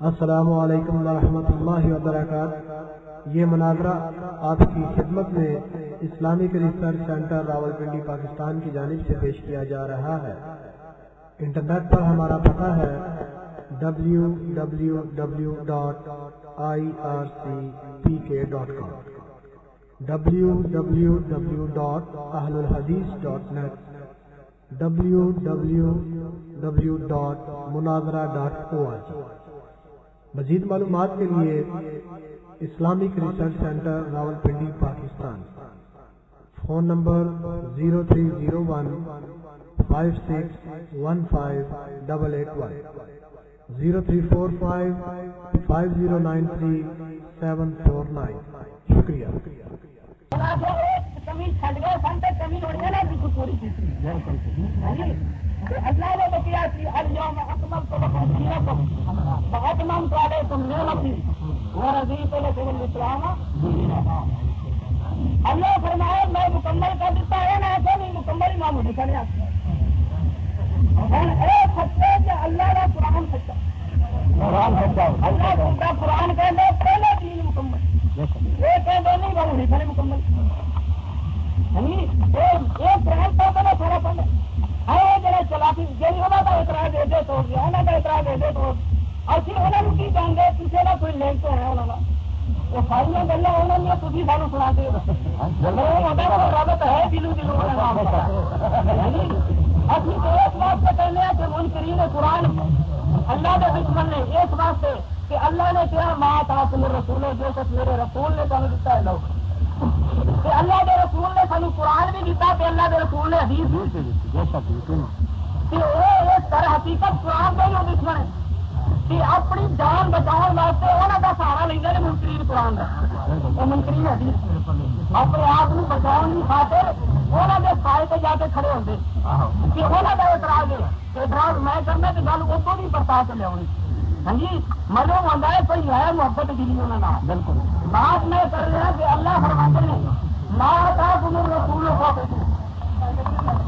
السلام علیکم ورحمۃ اللہ وبرکاتہ۔ یہ مناظرہ آپ کی خدمت میں Islamic research centre Rawalpindi Pakistan کی جانب سے پیش کیا جا رہا ہے۔ انٹرنیٹ پر ہمارا پتہ ہے W W W dot I R C P K dot com W W W dot Ahl Alhadith dot net W W W dot Munazra dot O R G مزید معلومات کے لیے Islamic research centre Rawalpindi Pakistan. Phone number zero three zero one five six one five double eight one zero three four five five zero nine three seven four nine. شکریہ۔ کمی چھڈ گئے سن تو کمی ہو گئی بالکل پوری کی اللہ نے بکیا سی اليوم اکمل تو لکم دینکم واطمم تو علیکم نعمتی ورضیت لکم الاسلام اللہ فرمایا میں مکمل کر دیتا ہے نا ایسا نہیں مکمل امام ہونے کا نہیں ایک سچے کہ اللہ کا قرآن سچا اللہ کا قرآن کہہ پہلے دین مکمل۔ قرآن کا اللہ کے دشمن نے اس واسطے کہ اللہ نے کیا ماں تھا تم رسول جو کچھ میرے رسول نے تمہیں دیتا ہے لوگ کہ اللہ کے رسول نے سانو قرآن بھی دیتا کہ اللہ کے رسول نے حدیث بھی کہ وہ حقیقت قرآن کا ہی دشمن ہے۔ کہ اپنی جان بچاؤ واسطے انہوں کا سہارا لینا ہے منکرین قرآن کا۔ منکرین حدیث۔ اپنے آپ کو بچاؤ نہیں خاطر انہوں کے سائے پہ جا کے کھڑے ہوتے کہ انہوں کا اعتراض ہے اعتراض میں کرنا تو گل کو بھی کے لیا ہاں جی معلوم ہوتا ہے کوئی ہے محبت دلی نے بالکل۔ بات میں کر رہا کہ اللہ فرماتے ہیں لا تھا تمہیں رسول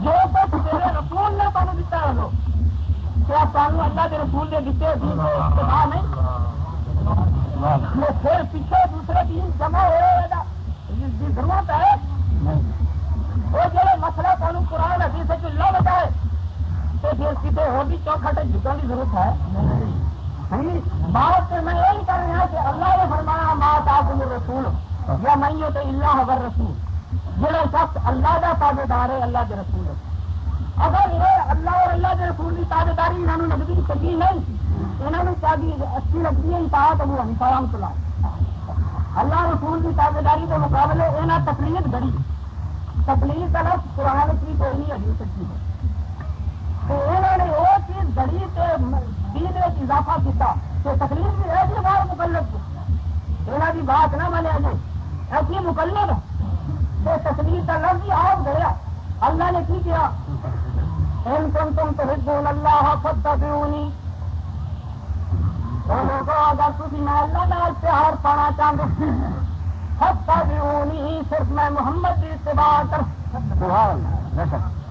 جو کچھ میرے رسول نے تمہیں دیتا ہے لوگ کیا سانو اللہ کے رسول نے دیتے نہیں۔ پھر پیچھے دوسرے دین جمع ہو ہے ضرورت ہے وہ جڑے مسئلہ تمہیں قرآن حدیث سے لو بتائے تو پھر کسی ہو بھی چوکھٹ جھکن کی ضرورت ہے۔ بات میں یہی کر رہا کہ اللہ نے فرمایا ماں تاج رسول یا میں تو اللہ اگر رسول جڑا شخص اللہ کا تابے دار ہے، اللہ کے رسول اگر یہ اللہ اور اللہ کے رسول کی تابے داری انہوں نے لگتی چنگی نہیں انہوں نے چاہیے اچھی لگتی ہے، اطاعت ابو حنیفہ رحمۃ اللہ اللہ رسول کی تابے داری کے مقابلے انہیں تکلیف گڑی تکلیف کا لفظ قرآن کی کوئی نہیں ابھی سکتی ہے تو انہوں نے وہ چیز گڑی کے دین اضافہ کیا تکلیف بھی ہے جی بار مکلب یہاں کی بات نہ مانے جائے ایسی مکلب تو تکلیف کا لفظ ہی آپ گیا۔ اللہ نے کی کیا؟ ان تم تم تو حکم اللہ فتح دیونی اگر تھی میں اللہ نال پیار پانا چاہتے فتح دیونی صرف میں محمد کی اتباع کر۔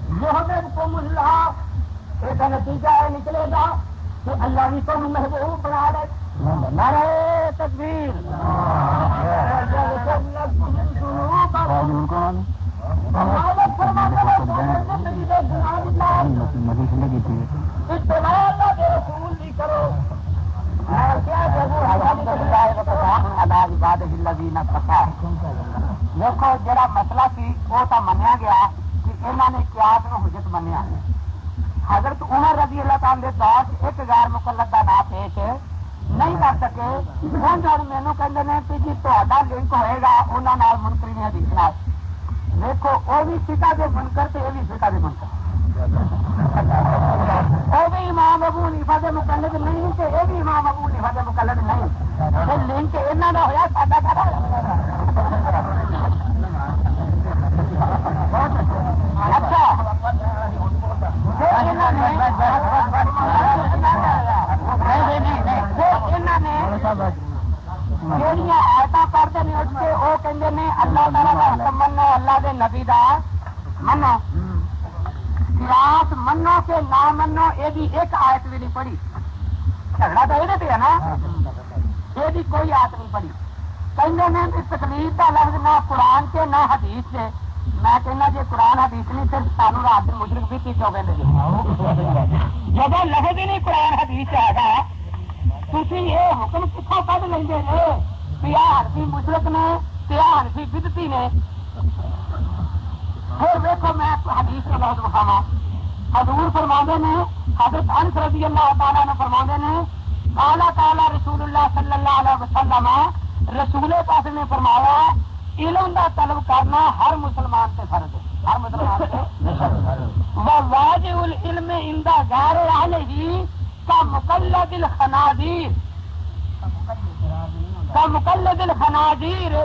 محمد کو ملا ایک نتیجہ ہے نکلے گا۔ کہ اللہ بھی تم محبوب بنا رہے نارے تکبیر۔ دیکھو، جڑا مسئلہ سی وہ تو منیا گیا کہ انہوں نے قیاس نو حجت منیا۔ حضرت عمر رضی اللہ تعالی دور ایک غیر مقلد کا نام پیش نہیں کر سکے۔ ہوں جب مینو کہ جی تا لنک ہوئے گا انہوں منکری حدیث دیکھو وہ بھی سکا دے منکر تو یہ بھی سکا دے منکر۔ وہ بھی امام ابو نیفا دے مقلد نہیں تو یہ بھی امام ابو نیفا دے مقلد نہیں۔ لنک یہاں کا ہوا ساڈا کر پڑھی جھگڑا تو یہ ہے نا یہ کوئی آت نہیں پڑی کہیں تکلیف کا لفظ نہ قرآن کے نہ حدیث سے میں کہنا جی قرآن حدیث نہیں پھر سانو رات مشرق بھی پیچھو کہ جب لفظ ہی نہیں قرآن حدیث گا تھی یہ حکم کتوں کھ لیں گے بہار کی مشرق نے تہار کی بدتی نے پھر دیکھو میں حدیث کا بہت بخاوا حضور فرما نے حضرت انس رضی اللہ تعالیٰ نے فرما نے اعلیٰ تعالیٰ رسول اللہ صلی اللہ علیہ وسلم، رسول پاس نے فرمایا، علم کا طلب کرنا ہر مسلمان سے فرض ہے، ہر مسلمان سے واج العلم اندا غیر علیہ کا مکل دل خنادیر کا مکل دل خنادیر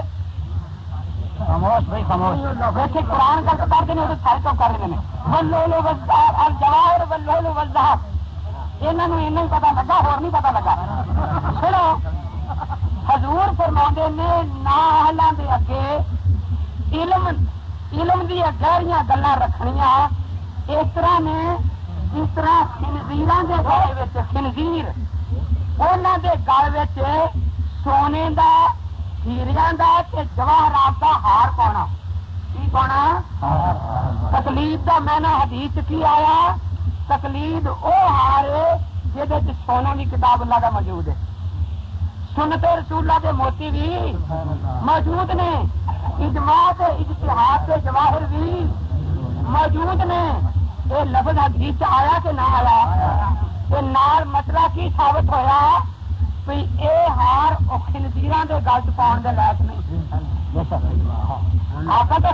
خاموش، بھائی خاموش۔ ویسے قرآن کا کر دینے سارے تو کر رہے ہیں۔ ولولو وزدار الجواہر ولولو وزدار انہوں پتا لگا اور نہیں پتا لگا۔ سنو، حضور فرما نے نہ دے اگے علم علم دیا گہریاں گلا رکھنیا اس طرح نے، جس طرح خنزیر گل خنزیر انہوں دے گل سونے دا ہیریا دا تے جواہرات دا ہار پاؤنا کی پاؤنا تکلیف دا میں نہ حدیث کی آیا تکلید وہ ہار جہد سونا کی کتاب اللہ کا موجود ہے سنت رسولہ دے موتی بھی موجود نے اجماع تے اجتہاد کے جواہر بھی موجود نے یہ لفظ حدیث آیا کہ نہ آیا یہ نال مسئلہ کی ثابت ہویا بھی لائق آپ تو آپ تو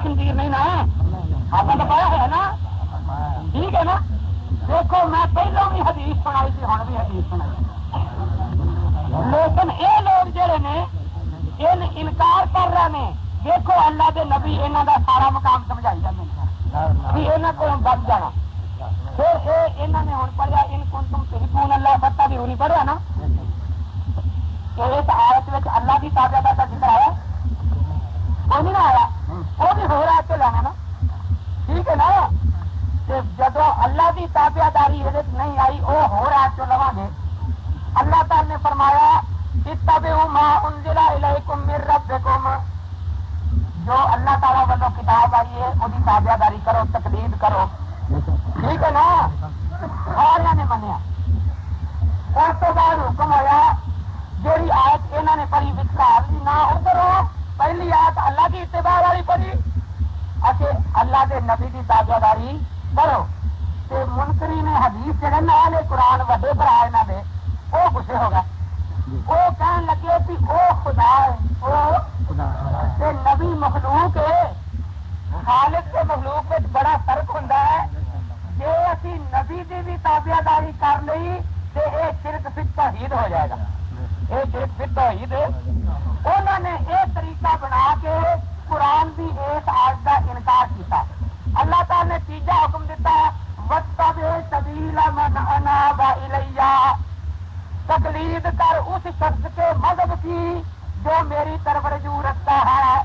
ٹھیک ہے نا دیکھو میں بھی حدیث سنائی تھی ہوں بھی حدیث سنائی لیکن یہ لوگ جڑے نے انکار کر رہے ہیں دیکھو اللہ دے نبی یہاں کا سارا مقام سمجھائی جاتے یہاں کو بچ جانا پھر یہ نے ہوں پڑھیا ان کن تم اللہ بتا بھی نہیں پڑھیا نا اس آیت میں اللہ کی تازہ کا ذکر آیا کوئی نہیں آیا۔ وہ بھی ہو رہا ہے لینا نا۔ ٹھیک ہے نا؟ جب اللہ کی تابیا داری نہیں آئی، وہ ہو رہا ہے لوا گے۔ اللہ تعالی نے فرمایا جو اللہ تعالیٰ والوں کتاب آئی ہے وہی تابیا داری کرو، تقلید کرو۔ ٹھیک ہے نا؟ سارا نے منیا۔ اس کے بعد حکم ہوا جی آیت یہاں نے پڑھی وکار نہ ادھر پہلی آیت اللہ کی اتباع والی پڑھی۔ اچھے اللہ کے نبی کی تابیا داری کرو منکری نے حدیث جڑے نہ قرآن وڈے برا یہاں کے وہ گسے ہوگا وہ کہنے لگے کہ وہ خدا ہے۔ وہ نبی مخلوق ہے۔ خالق کے مخلوق میں بڑا فرق ہوں جی اسی نبی کی بھی تابیا داری کر لی تو یہ شرک فت توحید ہو جائے گا۔ یہ شرک فت توحید انہوں نے یہ طریقہ بنا کے قرآن کی اس آج کا انکار کیا اللہ تعالی نے تیجا حکم دیتا وقت سبیلا من انا با تقلید کر اس شخص کے مذہب کی جو میری طرف رجوع رکھتا ہے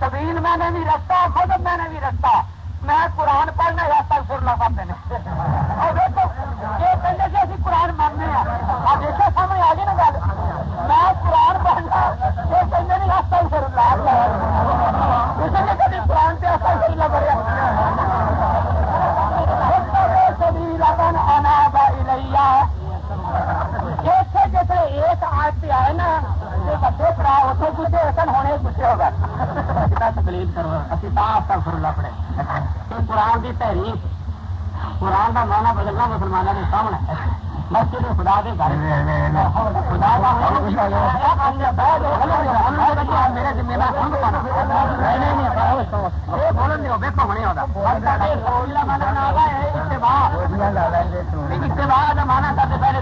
سبیل میں نے بھی رکھتا مذہب میں نے بھی رکھتا میں قرآن پڑھنا یا تک سرنا پڑتے ہیں اور دیکھو یہ کہنے سے اسی قرآن ماننے ہیں اب دیکھو سامنے آ گئی نا گل میں قرآن پڑھنا یہ نہیں سر کسی نے کبھی قرآن سے ایک آئے نا پڑا اتنے ہونے ہوگا تکلیف کرو، اسی صاف فرلا پڑے قرآن کی تحریف، قرآن کا مانا بدلنا مسلمانوں کے سامنے۔ مسجد خدا کے گھر خدا میرے ذمہ دار سمجھ پانا بولن دو بے پونے ہوتا اتباع مانا کرتے پہلے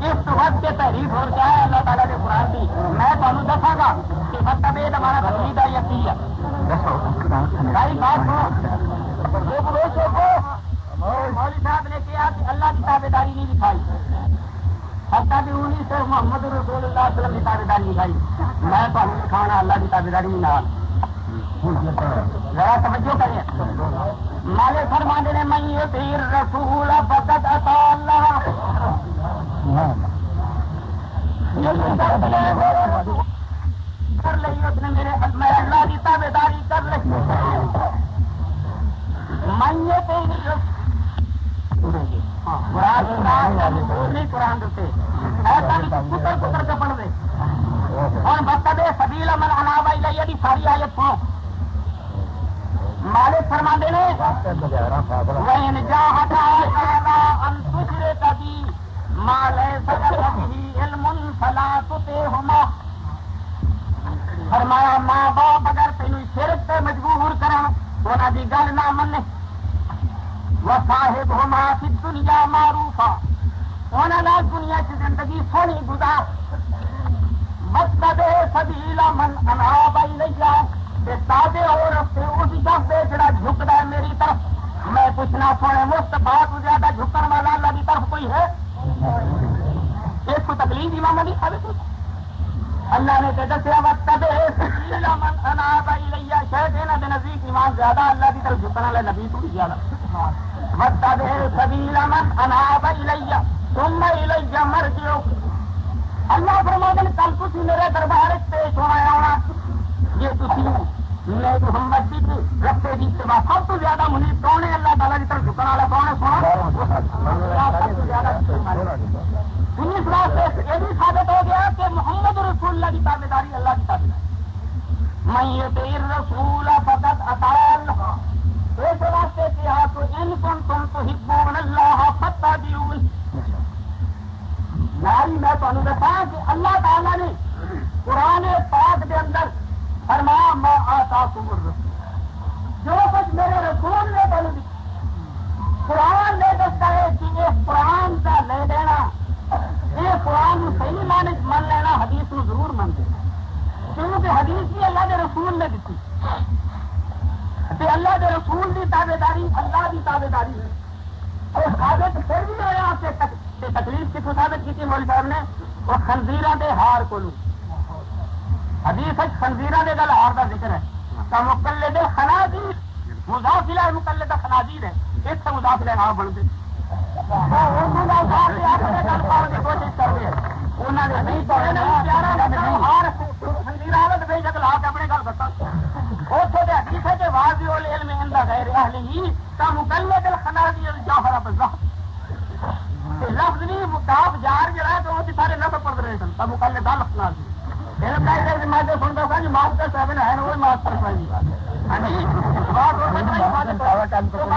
اس وقت کے تحریف ہو چاہے اللہ تعالیٰ کے قرآن کی میں تمہیں دسا گا کہ مطلب یہ بکری کا یقین ہے بات مولوی صاحب نے کیا کہ اللہ کی تابے داری نہیں دکھائی۔ حتیٰ انہیں محمد رسول اللہ علیہ وسلم کی تابے داری دکھائی۔ میں اللہ کی تابے داری نال ذرا توجہ کریں۔ مالے فرمانے نے میں یہ پیر رسول فقط عطا اللہ کر اس نے میرے میں اللہ کی تابے داری کر لی میں قرآن پتر پتر کے پڑھ دے۔ سبیل امن انا بائی لائی ساری آیت سنو مالک فرما دے وین جا ہٹا ان مال علم فلا تے فرمایا، ماں باپ اگر تین شرک پہ مجبور کرن انہوں کی گل نہ من وہ صاحب ہوما فی دنیا معروف انہوں نے دنیا کی زندگی سونی گزار. مقصد سبیلا من انا بائی لیا تازے ہو رستے اس جب دے جڑا جھکتا ہے میری طرف. میں پوچھنا سونے مفت بہت زیادہ جھکن والا اللہ کی طرف کوئی ہے؟ اس کو تکلیف بھی ماما نہیں اللہ نے تو دسیا وقت سبیلا من انا بائی شاید یہاں کے نزدیک ایمان زیادہ اللہ کی طرف جھکن والے نبی تو زیادہ. وقت سبیلا من انا بائی لیا تم میں لیا مر جیو کل تھی میرے دربار پیش ہونا آنا۔ یہ تھی میں محمد جی رستے کی سوا سب تو زیادہ منی کون ہے؟ اللہ تعالیٰ کی طرف جھکن والا کون ہے؟ سونا انیس واسطے یہ بھی ثابت ہو گیا کہ محمد رسول اللہ کی تابے داری اللہ کی تابے میں یہ رسول فقط اطال اس واسطے کیا تو ان کن تم تو ہبون اللہ فتح دیون ناری میں تمہیں دسا کہ اللہ تعالیٰ نے قرآن پاک کے اندر فرمایا میں آتا سمر جو کچھ میرے رسول نے بن دی قرآن نے دستا ہے کہ یہ قرآن کا لے لینا، یہ قرآن صحیح مان من لینا، حدیث ضرور من دینا کیونکہ حدیث بھی اللہ کے رسول نے دیتی کہ اللہ کے رسول کی تابے داری اللہ کی تابے داری ہے۔ اور ثابت پھر بھی ہوا کہ تکلیف کتوں ثابت کی مول صاحب نے؟ وہ خنزیر کے ہار کو لوں حدیث ہے خنزیر کے گل ہار کا ذکر ہے۔ تو مکلے دے خنازیر، مضافلہ مکلے کا خنازیر ہے۔ اس سے مضافلہ نہ بن گئے۔ ہاں، کوشش کر رہے ہیں انہوں نے نہیں ہار خنزیر آلت بے شکل آ کے اپنے گل بتا اتوں کے حدیث ہے کہ واضح علم اندر غیر اہل ہی کا مکلے دل خنازیر جوہر لفظ نہیں مقاب جار جڑا تو وہ سارے لفظ پڑھ رہے سن تب مکل دل لفظ میں میں جو سنتا تھا کہ جی ماسٹر صاحب نے ہے وہ ماسٹر صاحب ہاں جی بات ہو سکتا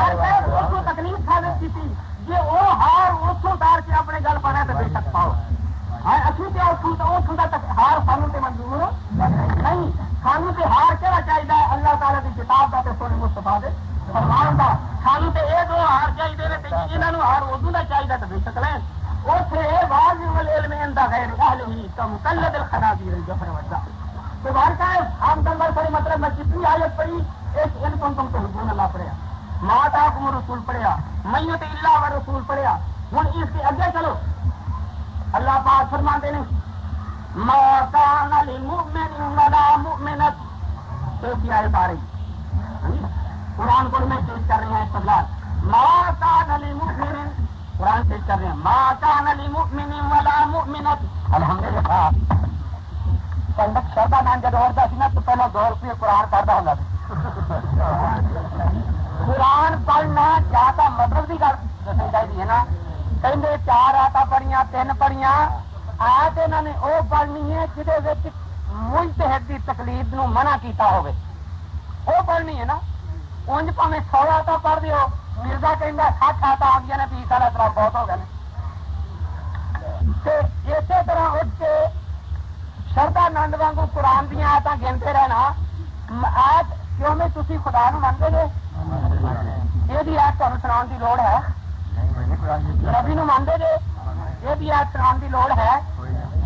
ہے اس کو تکلیف ثابت کی تھی جی وہ ہار اتوں اتار کے اپنے گل پانا تو بے شک پاؤ۔ ہاں، اچھی تو اتوں کا ہار سانو تے منظور نہیں سانو تے ہار تعالیٰ کتاب کا سونے مستفا دے۔ فرمان کا سانو تو یہ دو ہار چاہیے یہاں ہار ادو کا چاہیے تو بے شک لین۔ اتنے واضح غیر اہل ہی وجہ تو کا ہے مطلب میں کتنی آیت ایک ان تم حضور اللہ پڑھیا ماتا کو رسول پڑھیا اللہ و رسول پڑھیا۔ ہوں اس کے اگے چلو۔ اللہ پاک فرما دے ما کان للمؤمن ولا مؤمنت۔ تو کی آیت آ رہی۔ قرآن کو میں پیش کر رہے ہیں استدلال ما کان للمؤمن، قرآن پیش کر رہے ہیں، ما کان للمؤمن ولا مؤمنت۔ الحمدللہ۔ کنڈک شردا نام جب اور سی نا، تو پہلے دو روپئے قرآن پڑھتا ہوگا قرآن پڑھنا زیادہ مطلب کی گل دسنی چاہیے نا۔ کہ چار آتا پڑھیا تین پڑھیا آیت انہوں نے وہ پڑھنی ہے جہد مجتہد کی تکلیف نو منع کیتا ہوگی وہ پڑھنی ہے نا۔ انج پہ سو آتا پڑھ دیو مرزا کہ سات آتا آ گیا نے بیس والا طرح بہت ہو گئے اسی طرح اٹھ کے شردا نند وگو قرآن دیا آیت گنتے رہنا آیت کیوں میں تھی خدا نو منگے گے یہ آیت تمہیں سنا کی لوڑ ہے ربی نو مانتے جی یہ بھی آیت سنا کی لوڑ ہے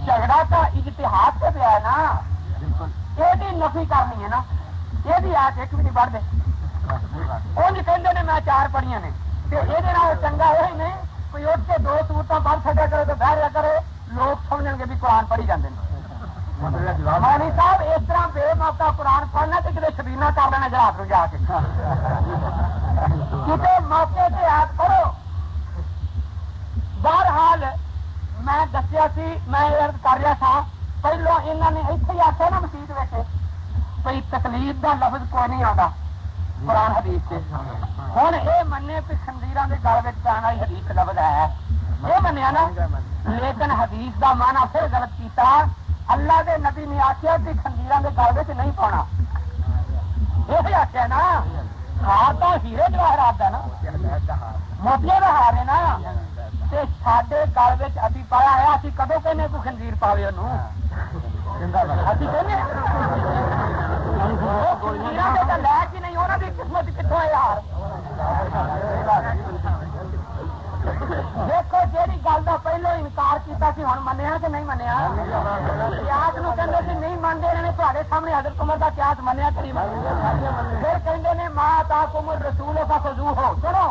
جھگڑا تو اجتہاد سے پیا ہے نا یہ نفی کرنی ہے نا یہ بھی آیت ایک بھی نہیں پڑھتے انج کہ میں چار پڑھیا نے۔ یہ چنگا یہ نہیں کوئی اٹھ کے دو سورتوں پڑھ سکا کرے تو بہ کرے، لوگ سمجھ گے بھی قرآن پڑھی جاتے ہیں مانی صاحب، اس طرح بے موقع قرآن پڑھنا تو کتنے شبینہ کر لینا جہاز جا کے۔ کتنے موقع سے یاد کرو بہرحال میں دسیا سی، میں ارد کر رہا تھا، پہلو انہوں نے اتنے ہی آخیا نا مسیح ویسے کوئی تکلیف کا لفظ کوئی نہیں آتا قرآن حدیث سے ہوں یہ منے کہ خندیر کے گل میں والی حدیث لفظ ہے۔ یہ منیا نا لیکن حدیث کا مانا پھر غلط کیتا اللہ دے نبی نے آخیا کہ خندیر کے گل میں نہیں پاؤنا یہ آخیا نا ہار تو ہیرے جواہرات کا نا۔ موتیا کا ہار ہے نا۔ سڈے گل ابھی پایا ہے ابھی کدو کہ کوئی خنزیر پاوے انہوں؟ ابھی کہ لے کے نہیں انہوں کی قسمت کتوں ہے یار۔ دیکھو جیڑی گل کا پہلو انکار کیا ہوں منیا کہ نہیں منیا؟ قیاس نو کہ نہیں منگے رہے تے سامنے حضرت عمر کا قیاس منیا کہ نہیں پھر کہ ماں تا کمر رسول کا فضو ہو سنو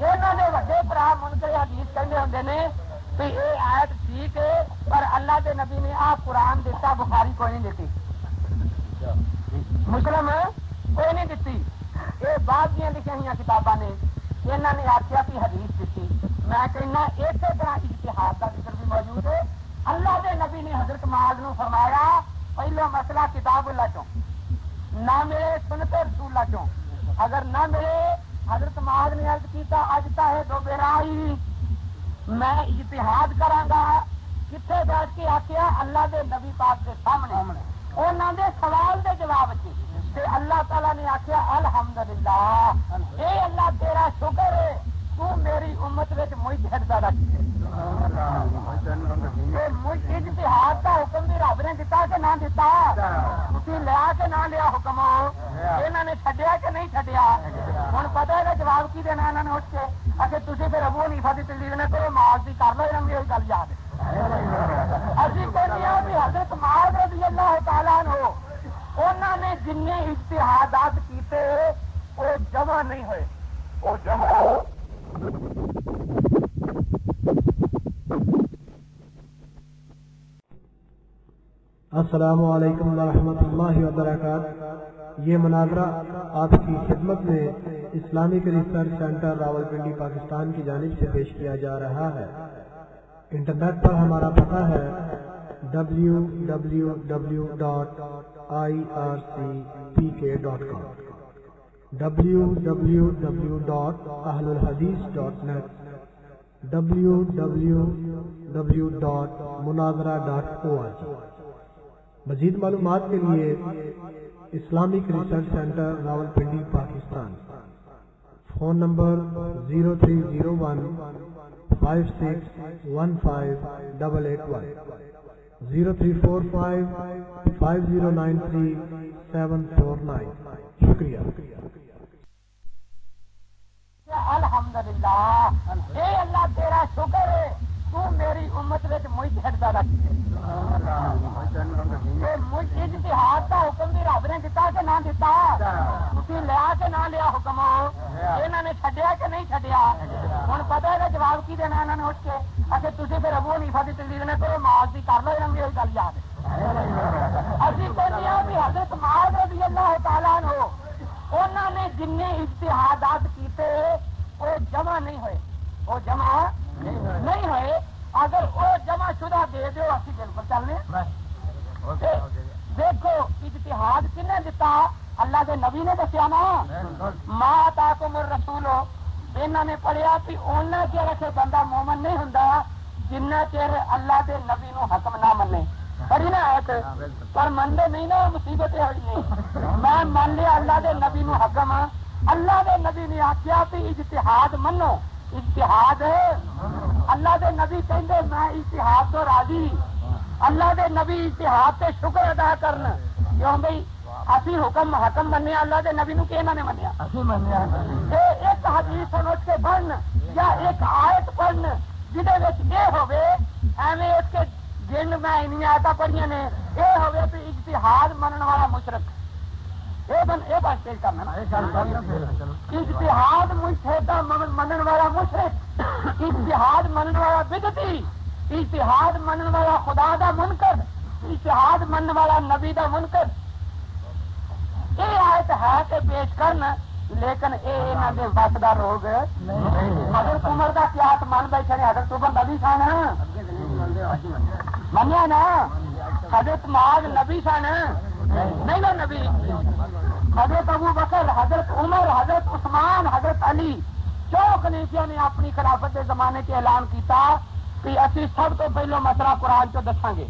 یہاں کے وڈے برا منکر حدیث کہتے ہوں نے کہ یہ آیت ٹھیک ہے، پر اللہ کے نبی نے آ قرآن دیتا، بخاری کوئی نہیں دیتی۔ مسلم ہے؟ کوئی نہیں دیتی یہ بعد دیا لکھا ہوئی کتاباں نے۔ یہاں نے آخیا کہ حدیث دیتی میں کہنا اسی طرح اشتہار کا ذکر بھی موجود ہے۔ اللہ کے نبی نے حضرت معاذ نو فرمایا پہلو مسئلہ کتاب اللہ چوں۔ نہ میرے سنتے رسول چوں۔ اگر نہ میرے حضرت مہاد نے ارد کیا اجتا ہے تو برائی میں اتحاد کرا کتنے بیٹھ کے آخیا اللہ دے نبی پاک کے سامنے۔ انہوں دے سوال دے جواب سے اللہ تعالیٰ نے آخیا الحمدللہ، اے اللہ تیرا شکر ہے، تو میری امت مجھ ہٹتا رکھ اتحاد کا حکم بھی رب نے دتا کہ نہ دتا۔ تھی لیا کہ نہ لیا حکم؟ یہاں نے چڈیا کہ نہیں چڈیا ہوں پتا ہے جواب کی دینا یہاں نے اٹھ کے؟ اچھے تھی پھر ابو نیفا کی تلیف نے السلام علیکم ورحمۃ اللہ وبرکاتہ۔ یہ مناظرہ آپ کی خدمت میں Islamic research centre Rawalpindi Pakistan کی جانب سے پیش کیا جا رہا ہے۔ انٹرنیٹ پر ہمارا پتہ ہے W W W dot I R C P K dot com W W W dot اہل الحدیث dot net W W W dot مناظرہ ڈاٹ او آر جی مزید معلومات کے لیے Islamic research centre Rawalpindi Pakistan. Phone number zero three zero one five six one five double eight one zero three four five five zero nine three seven four nine. شکریہ۔ الحمد للہ اللہ تیرا شکر۔ ہے تو میری امت مجھ ہٹتا رکھ اتحاد کا حکم بھی رب نے دتا کہ نہ دتا۔ تھی لیا کہ نہ لیا حکم یہاں نے چڈیا کہ نہیں چڈیا ہوں پتا ہے جواب کی دینا انہوں نے اٹھ کے؟ اچھے تھی پھر ابو نیفا کی تلیف نے تو ماس کی کر لو یہ گل یاد ابھی کہتے ہیں کہ حضرت ماض رضی اللہ تعالیٰ ہو انہوں نے جن اشتہادات کیتے، وہ جمع نہیں ہوئے۔ وہ جمع نہیں ہوئے اگر وہ جمع شدہ دے دو اسی بالکل چلنے۔ دیکھو اتحاد کن دتا؟ اللہ کے نبی نے دسیا نا۔ ماں تا کو مر رسول یہاں نے پڑھیا کہ چیر سے بندہ مومن نہیں ہوں جنہ چیر اللہ کے نبی نو حکم نہ منے۔ پڑھی نا ایک پر منگے نہیں نا مصیبت ہوئی میں مان لیا اللہ کے نبی نو حکم۔ اللہ کے نبی نے آخیا کہ اجتہاد منو۔ اجتہاد اللہ دے نبی کہندے میں اتحاد تو راضی۔ اللہ دے نبی اتحاد تے شکر ادا کرنا کیوں بھائی اسی حکم حکم مننے اللہ دے نبی نو کہ انہوں نے منیا؟ ایک حدیث سمجھ کے پڑھن یا ایک آیت پڑھن جہد یہ ہوے ایویں اس کے جن میں ان آیت پڑھیاں نے یہ ہوے بھی اجتہاد منن والا مشرق یہ بات پیش کرنا اتحاد مشہدا منن والا مشرق۔ اتحاد منن والا بدتی اتحاد منن والا خدا دا منکر۔ اتحاد منن والا نبی دا منکر۔ یہ آیت ہے کہ پیش کرنا لیکن یہ یہاں کے بس کا روگ۔ حضرت عمر کا قیاس من بیٹھے حضرت عمر نبی سن۔ منیا نا؟ حضرت معاذ نبی سن۔ نہیں نا نبی۔ حضرت ابو بکر حضرت عمر حضرت عثمان حضرت علی چوک نیچے نے اپنی خلافت کے زمانے کے اعلان کیتا کہ اسی سب تو پہلو مسئلہ قرآن چو دساں گے۔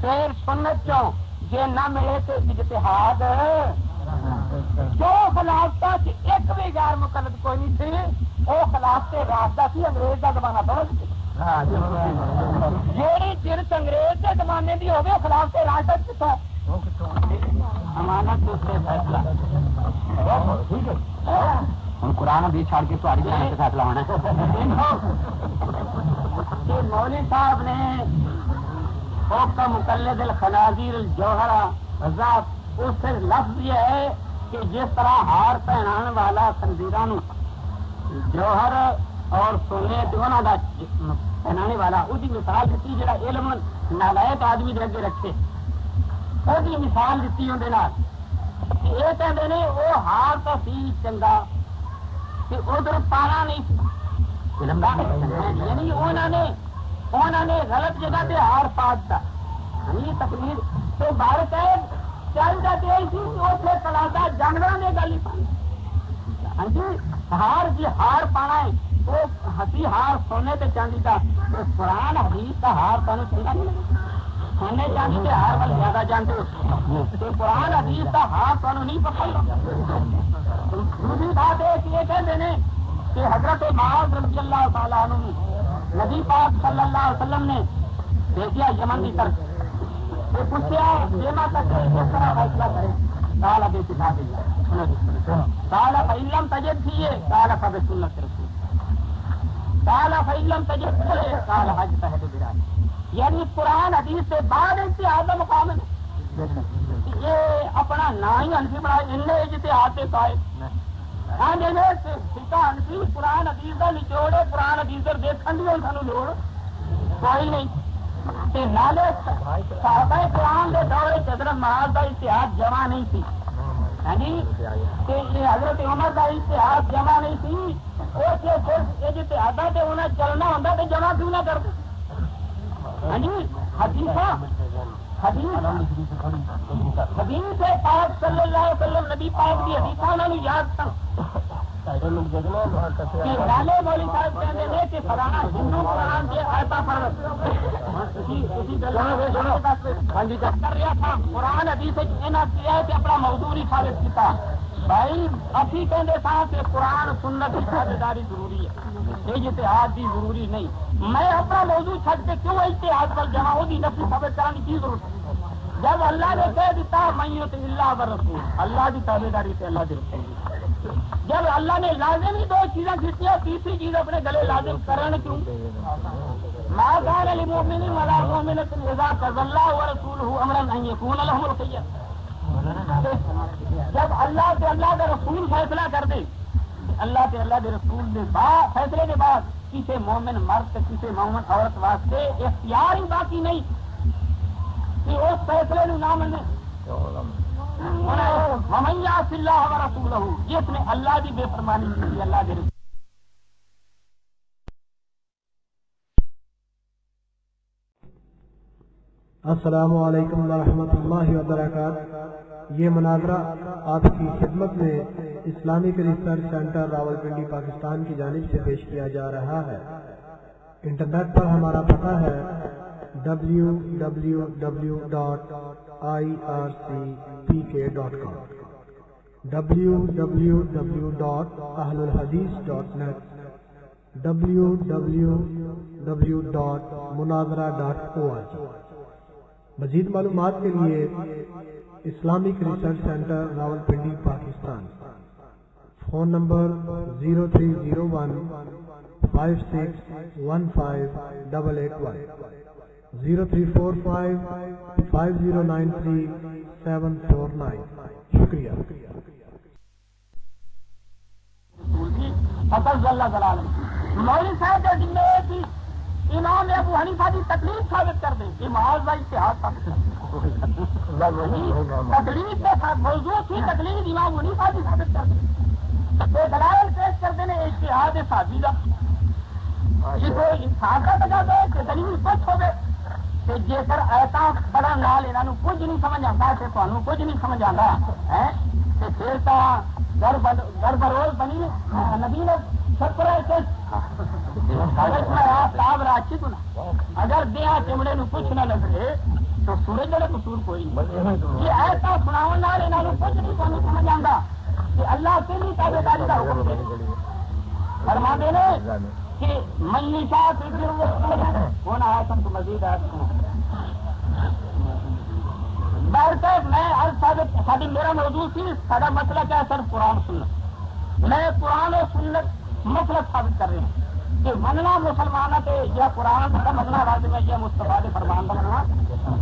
پھر سنت چو جے نہ ملے تو اجتہاد۔ جو خلافتا ایک بھی غیر مقلد کوئی نہیں تھی وہ خلافت راستا سی انگریز کا زمانہ تھا۔ جیڑی چرچ انگریز کے زمانے کی ہوگی خلافت راجد کتوں امانت فیصلہ۔ ہوں قرآن بھی چھڑ کے تاری فیصلہ ہونا مولوی صاحب نے کا مقلد الخنازیر الجوہرا عذاب اس سے لفظ یہ ہے کہ جس طرح ہار پہنان والا خنزیران جوہر اور سونے دونوں کا پہنانے والا وہ مثال دیتی جا علم نالائک آدمی دے اگے رکھے۔ وہ مثال دیتی اندر یہ کہتے ہیں وہ ہار تو سی چنگا کہ ادھر پانا نہیں یعنی انہوں نے انہوں نے غلط جگہ پہ ہار پا دیا یہ تقریر تو بھارت ہے چل جاتے اتنے کلاتا جانور نے گل ہاں جی ہار جی ہار پانا ہے وہ ہسی ہار سونے تے چاندی کا قرآن حدیث کا ہار پانا چاہیے۔ نہیں سونے چاندی کے ہار وال زیادہ جانتے ہو قرآن حدیث کا ہار پانا نہیں پکڑ دوسری بات یہ کہتے ہیں کہ حضرت معاذ رضی اللہ تعالیٰ عنہ نبی پاک صلی اللہ علیہ وسلم نے بھیجا یمن کی طرف۔ یہ پوچھا جیما تک کس طرح فیصلہ کرے؟ کالا بے کتا دیا کالا فعلم تجد تھی کالا فب سنت رسول کالا فعلم تجد تھی کالا حج تحت برائے یعنی قرآن حدیث سے بعد اتحاد مقام ہے یہ اپنا نا ہی انفی بنا ان اجتہاد سے قائد ہاں جی انفی، قرآن حدیث کا نچوڑ ہے، قرآن حدیث دیکھنے کی سانو لوڑ کوئی نہیں۔ نالے صحابہ قرآن کے دور حضرت محاذ کا اتحاد جمع نہیں تھی۔ ہاں جی حضرت عمر کا اتحاد جمع نہیں تھی۔ وہ اتحادہ سے انہیں چلنا ہوتا تو جمع کیوں نہ کرتے؟ ہاں جی حدیث حدیث پاک صلی اللہ علیہ وسلم نبی پاک کی حدیث انہوں نے یاد تھا۔ نالے مولی صاحب کہتے ہیں کہ فلانا ہندو قرآن کے آتا پر کر رہا تھا قرآن حدیث کیا ہے کہ اپنا موضوع نہیں ثابت کیا بھائی ابھی کہتے تھا کہ قرآن سنت کی خاطرداری ضروری ہے۔ یہ اتحاد بھی ضروری نہیں۔ میں اپنا موضوع چھٹ کے کیوں اتحاد پر جمع ہوگی نفی ثابت کرانے کی ضرورت جب اللہ نے کہہ دیتا میں تو اللہ بر رسول اللہ کی تابے داری سے اللہ کے رسول جب اللہ نے لازمی دو چیزیں کھینچی تیسری چیز اپنے گلے لازم کرن کیوں؟ ماں علی مومن ملا مومن کر اللہ و رسول ہوں امر نہیں کون جب اللہ سے اللہ کا رسول فیصلہ کر دے، اللہ سے اللہ کے رسول نے فیصلے کے بعد کسی مومن مرد کسی مومن عورت واسطے اختیار ہی باقی نہیں کہ اس فیصلے نو نہ منے۔ ممیا سلح ہمارا رسول ہوں جس نے اللہ کی بے فرمانی کی اللہ کے السلام علیکم ورحمۃ اللہ وبرکاتہ۔ یہ مناظرہ آپ کی خدمت میں Islamic research centre Rawalpindi Pakistan کی جانب سے پیش کیا جا رہا ہے۔ انٹرنیٹ پر ہمارا پتہ ہے۔ W W W dot I R C P K dot com W W W dot اہل الحدیث dot net W W W dot مناظرہ ڈاٹ او آر مزید معلومات کے لیے Islamic research centre Rawalpindi Pakistan. Phone number zero three zero one five six one five double eight one zero three four five five zero nine three seven four nine شکریہ مولوی صاحب کے ذمہ تھی امام ابو حنیفہ کی تکلیف ثابت کر دیں۔ کہ محاذ کا اتحاد تکلیف کے ساتھ موضوع تھی تکلیف امام حنیفہ کی ثابت کر دیں۔ دلائل پیش کر دینے اشتہاد سازی کا جسے انسان کا تقاضا ہے کہ دلیل سچ ہو گئے کہ جیکر ایسا بڑا نال انہوں کچھ نہیں سمجھ آتا کہ تمہیں کچھ نہیں سمجھ آتا ہے تو پھر تو گڑ بروز بنی نبی نے شکر ہے راشی تو اگر دیا چمڑے نو کچھ نہ لگے تو سورج جڑے قصور کوئی نہیں۔ یہ ایسا سناؤ انہوں کچھ نہیں سمجھ آتا کہ اللہ سے نہیں تابے داری کا حکم دے فرما دے کہ منی شاہ ہونا ہے سن تو مزید ہے میں ساری میرا موضوع سی، سارا مسئلہ کیا ہے؟ سر قرآن سنت۔ میں قرآن اور سنت مسئلہ ثابت کر رہے ہیں کہ مننا مسلمان ہے یا قرآن کا مننا لازم ہے یا مستفا کے فرمان کا مننا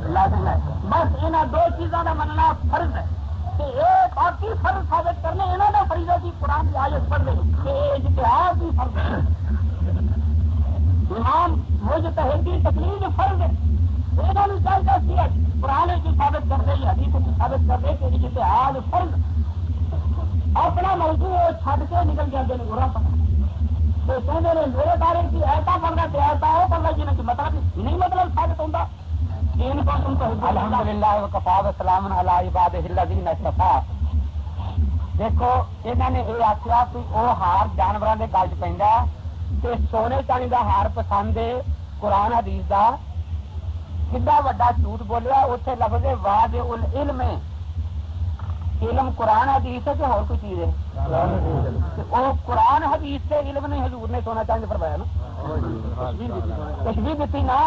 لازم ہے۔ بس انہیں دو چیزوں کا مننا فرض ہے۔ کہ ایک فرض ثابت کرنے، انہوں نے فریضہ کی قرآن کی آیت پڑھ کہ اجتہاد بھی فرض ہے۔ امام فرض ہے۔ انہوں نے چاہیے کی ثابت کر دے حدیث کی ثابت کر دے کہ اجتہاد فرض اپنا موضوع چھڈ کے نکل جاتے ہیں برا پڑا تو کہتے ہیں میرے بارے کی ایسا بننا کہ ایسا ہو بننا جنہیں مطلب نہیں مطلب ثابت ہوتا الحمد للہ دیکھو انہوں نے یہ آخیا کہ وہ ہار جانوروں کے گل پہ سونے چانی کا ہار پسند ہے قرآن حدیث کا کھا وا جھوٹ بولیا اتنے لفظ واض علم علم قرآن حدیث ہے کہ اور کوئی چیز ہے؟ وہ قرآن حدیث سے علم نہیں حضور نے سونا چاند فرمایا نا۔ کشمیر دیتی نا۔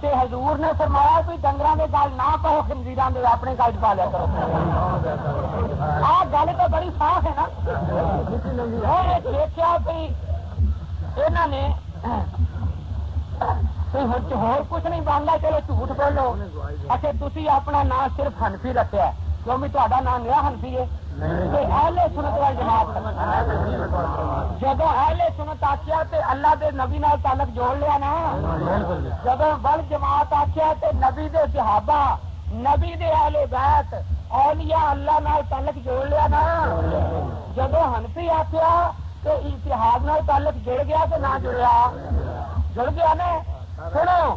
تے حضور نے فرمایا کوئی ڈنگر کے گل نہ کہو خنزیر اپنے گل پا لیا کرو۔ آ گل تو بڑی صاف ہے نا۔ دیکھا کوئی انہوں نے ہو کچھ نہیں بنتا چلو جھوٹ بولو۔ اچھا تھی اپنا نام صرف ہنفی رکھا کیوں بھی تا نام نیا ہنفی ہے؟ اہل سنت والی جماعت جب اہل سنت آخیا تو اللہ دے نبی نال تعلق جوڑ لیا نا، جب بل جماعت آخیا تو نبی دے صحابہ، نبی دے اہل بیت، اولیاء اللہ نال تعلق جوڑ لیا نا، جب ہنفی آخیا تو اتحاد نال تعلق جڑ گیا تو نہ جڑیا۔ جڑ گیا نا، سنو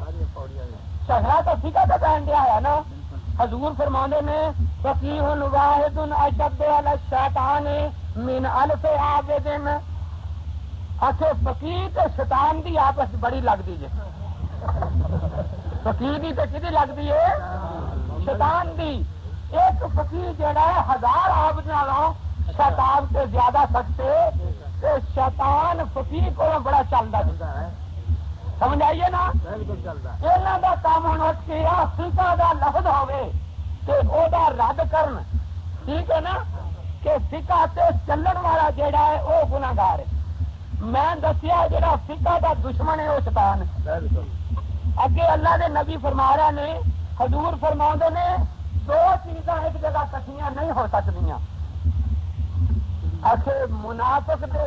جھگڑا تو ٹھیک ہے پہن دیا ہے نا۔ حضور فرما نے فقیر واحد اشد شیطان من الف عابد. اچھے فقیر تے شیطان دی آپس بڑی لگتی جی فقیر دی تے کدی لگتی ہے؟ شیطان دی۔ ایک فقیر جڑا ہے، ہزار آبد نالوں شیطان سے زیادہ سکتے تے شیطان فقیر کو بڑا چلتا ہے۔ سمجھ آئیے نا یہاں کا کام ہونا چاہیے فیقا کا لفظ ہوے کہ وہ رد کرن۔ ٹھیک ہے نا؟ کہ فکا سے چلن والا جیڑا ہے وہ گناگار ہے۔ میں دسیا جڑا فکا کا دشمن ہے وہ شیطان اگے اللہ دے نبی فرما رہے نے حضور فرما نے دو چیزاں ایک جگہ کٹیاں نہیں ہو سکتی اچھے منافق دے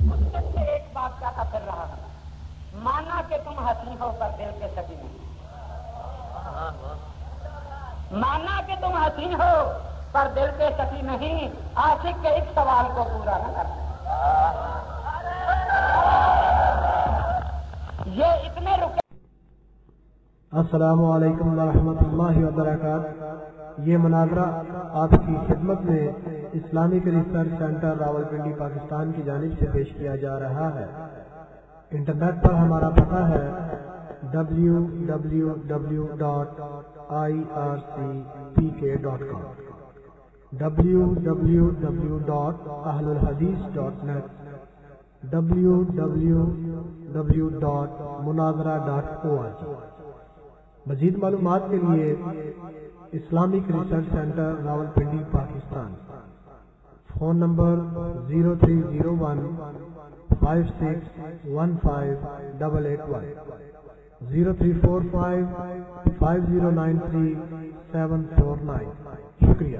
ایک بات کا کر رہا ہے مانا کہ ہنسی ہو کر دل کے سبھی نہیں مانا کہ تم ہنسی ہو پر دل کے سکی نہیں۔ آشک کے ایک سوال کو پورا نہ کرنا۔ یہ اتنے رکے۔ السلام علیکم ورحمۃ اللہ وبرکاتہ۔ یہ مناظرہ آپ کی خدمت میں Islamic research centre Rawalpindi Pakistan کی جانب سے پیش کیا جا رہا ہے۔ انٹرنیٹ پر ہمارا پتہ ہے W W W dot I R C P K dot com W W W dot اہل الحدیث dot net W W W dot مناظرہ ڈاٹ او آر مزید معلومات کے لیے Islamic research centre Rawalpindi Pakistan. Phone number zero three zero one five six one five double eight one zero three four five five zero nine three seven four nine شکریہ.